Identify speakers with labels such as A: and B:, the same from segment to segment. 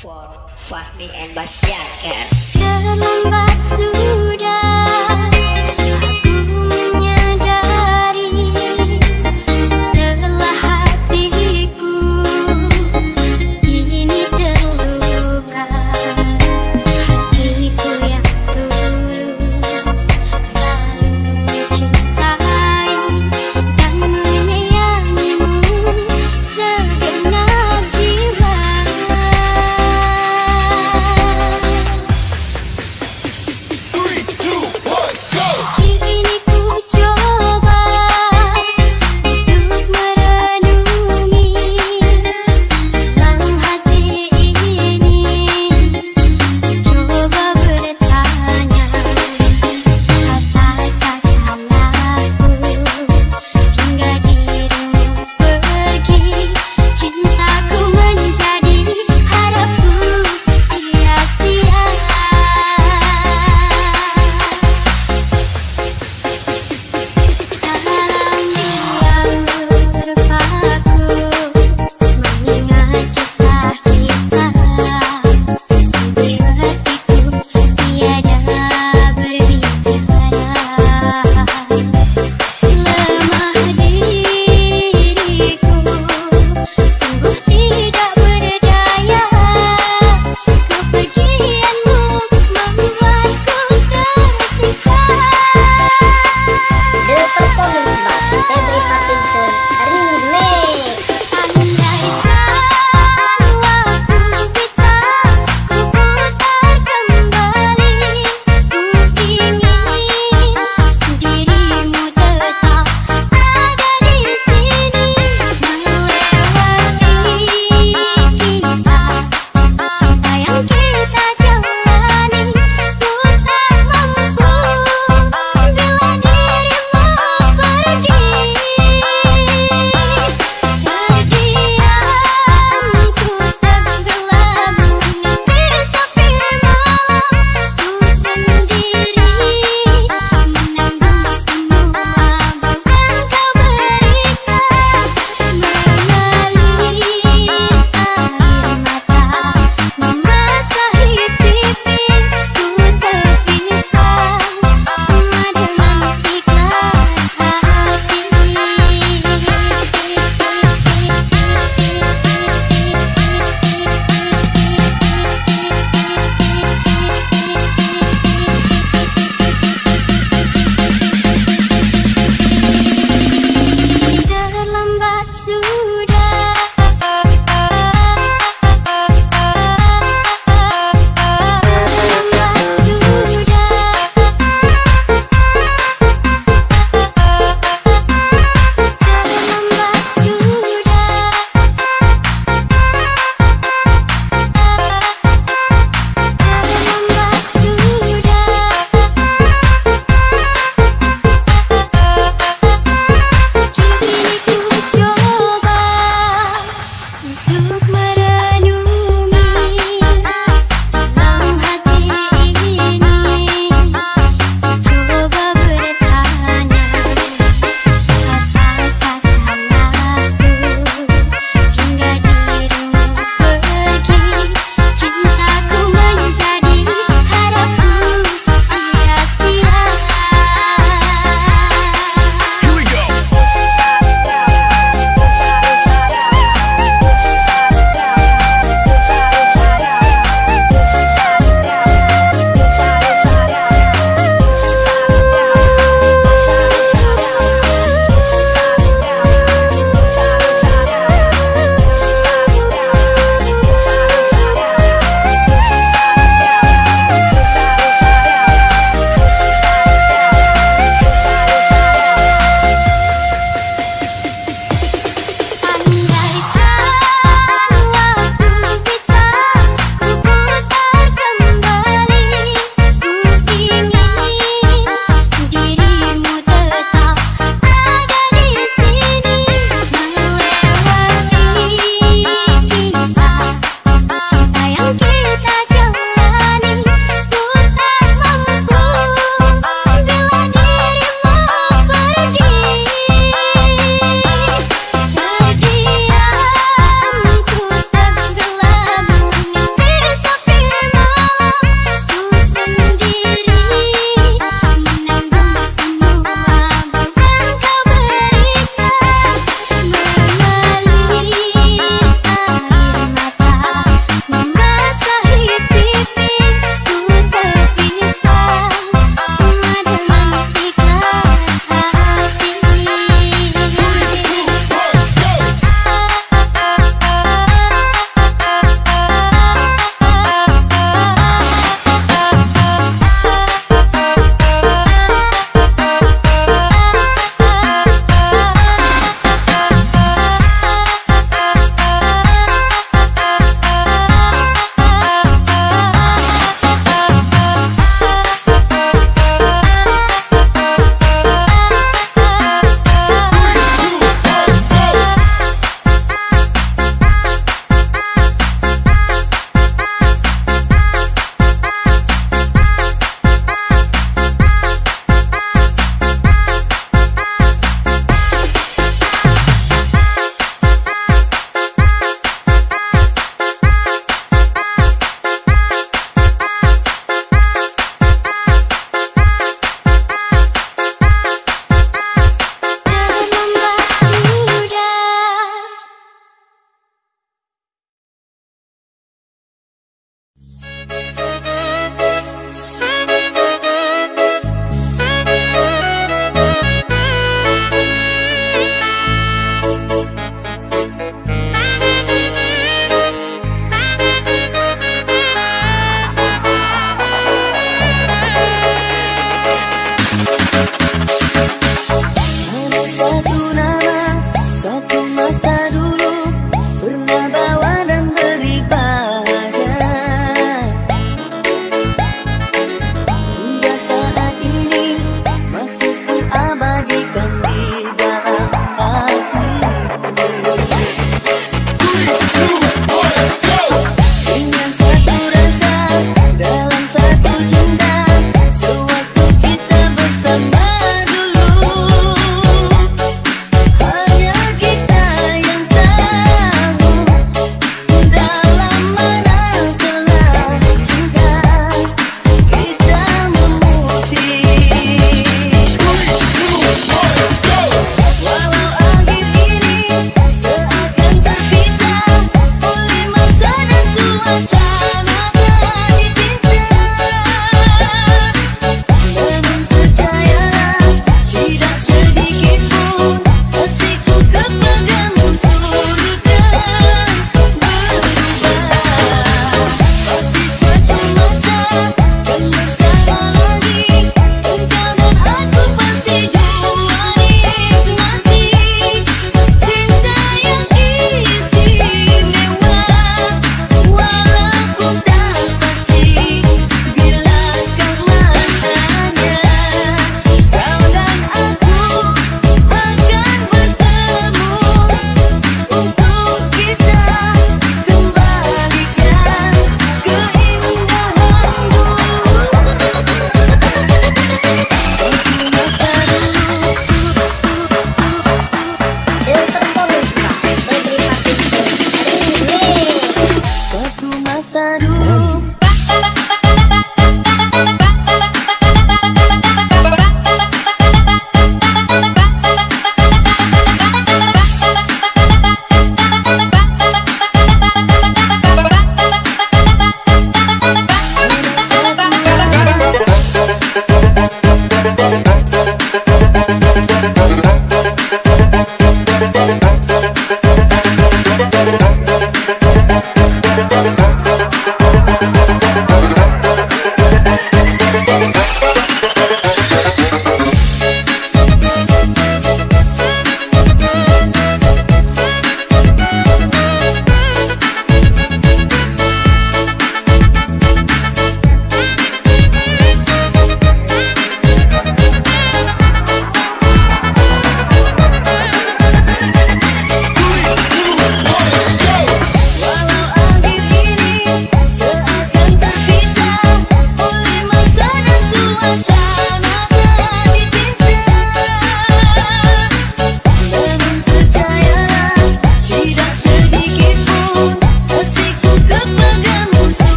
A: for Fahmi and Basjaker.
B: Terlambat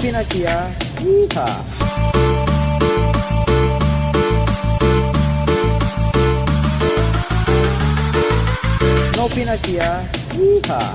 B: Pinasia. Yeehaw! No pinakia, Yeehaw!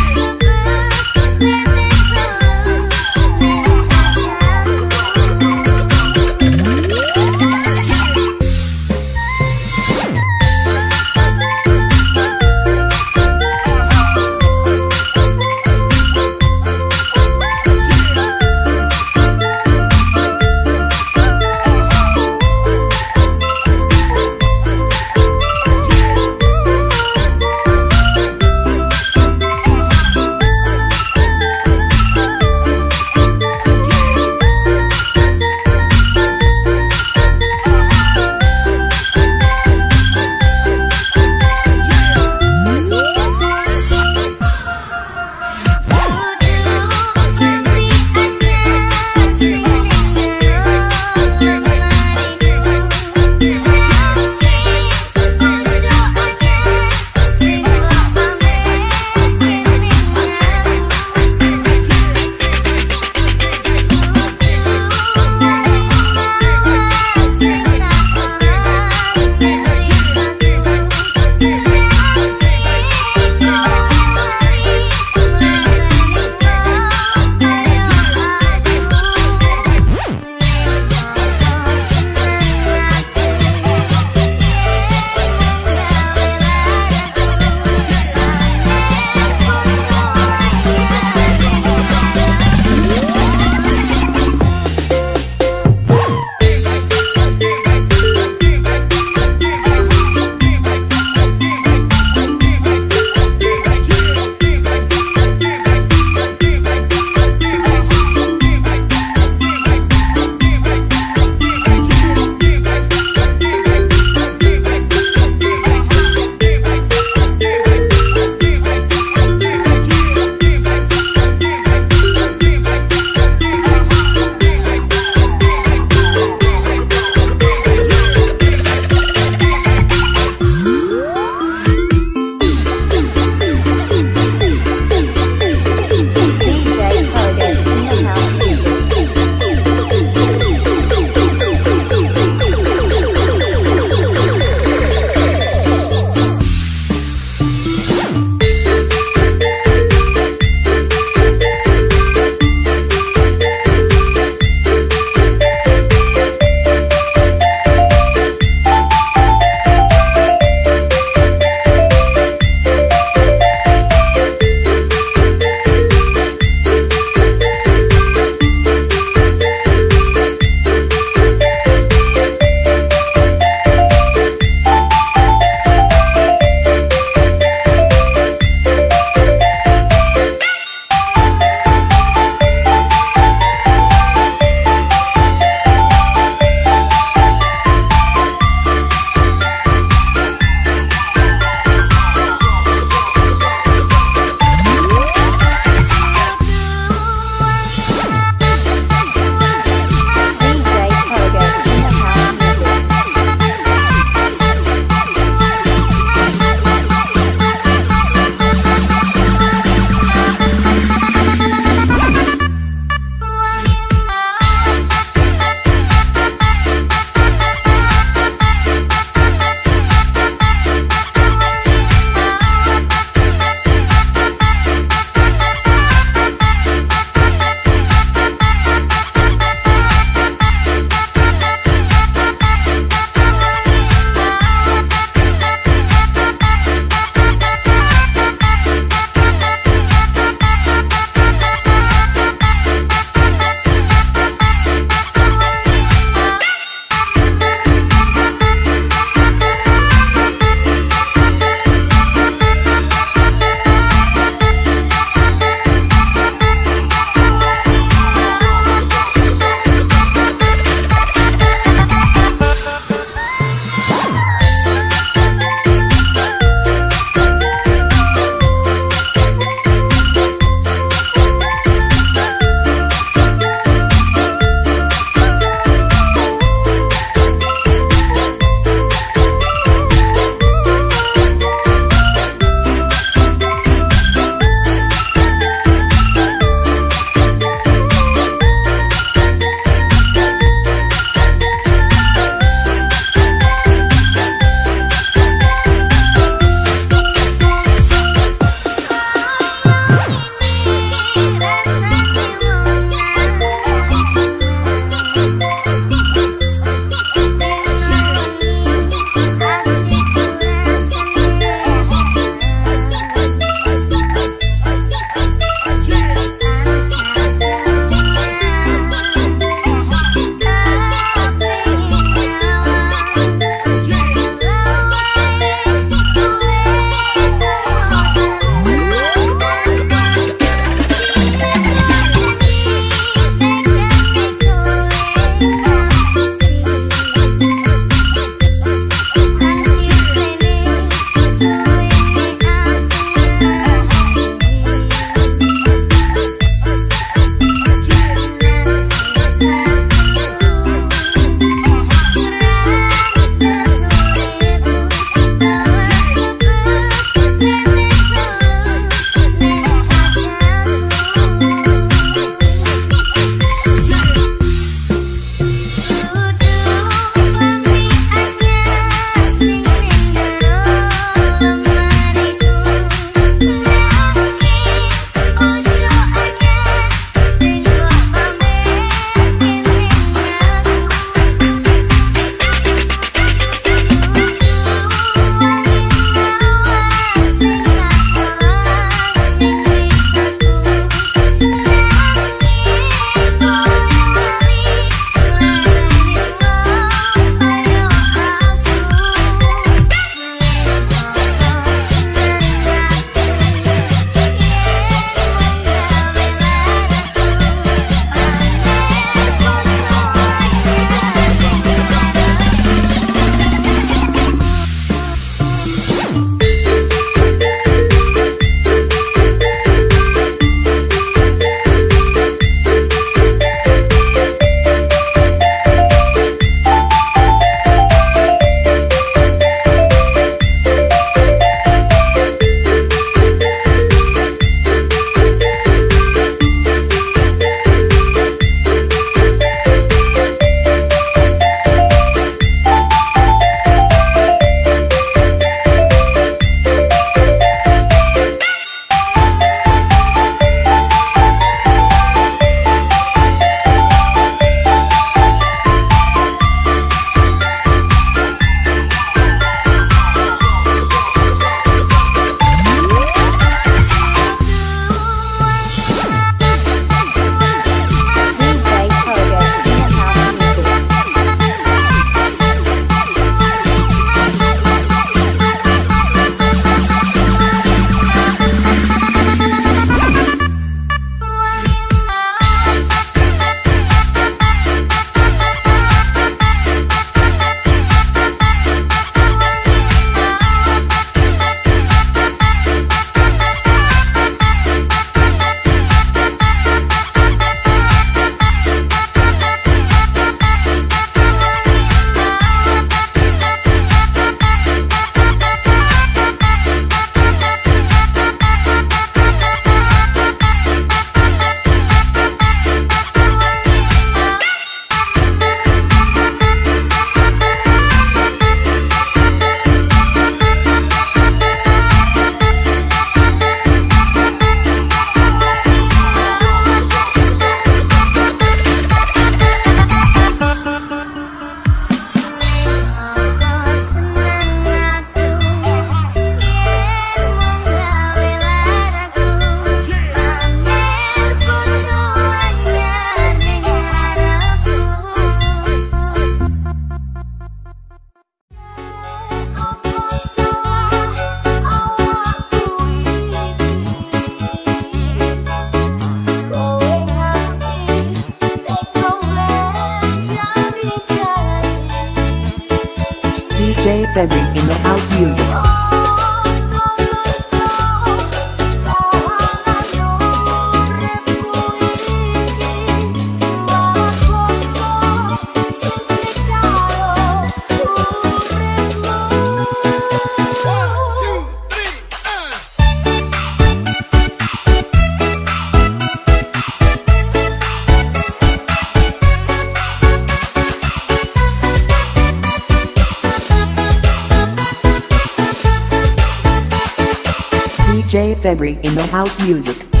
C: Febri in the house music.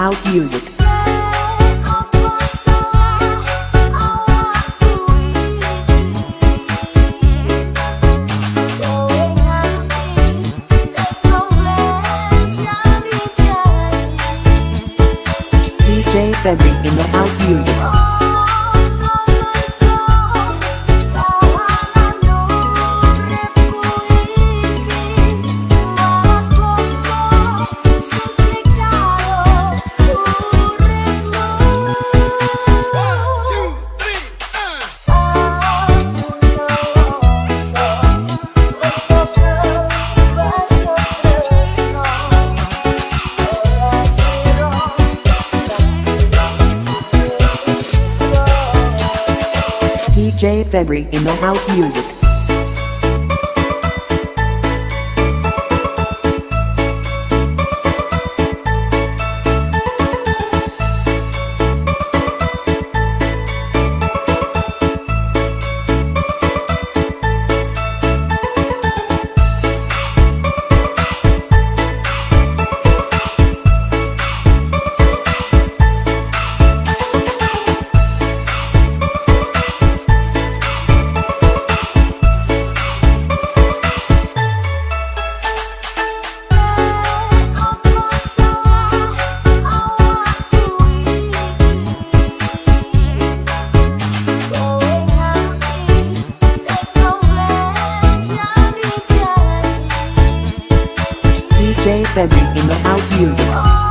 C: House music. In the house music. In the house music.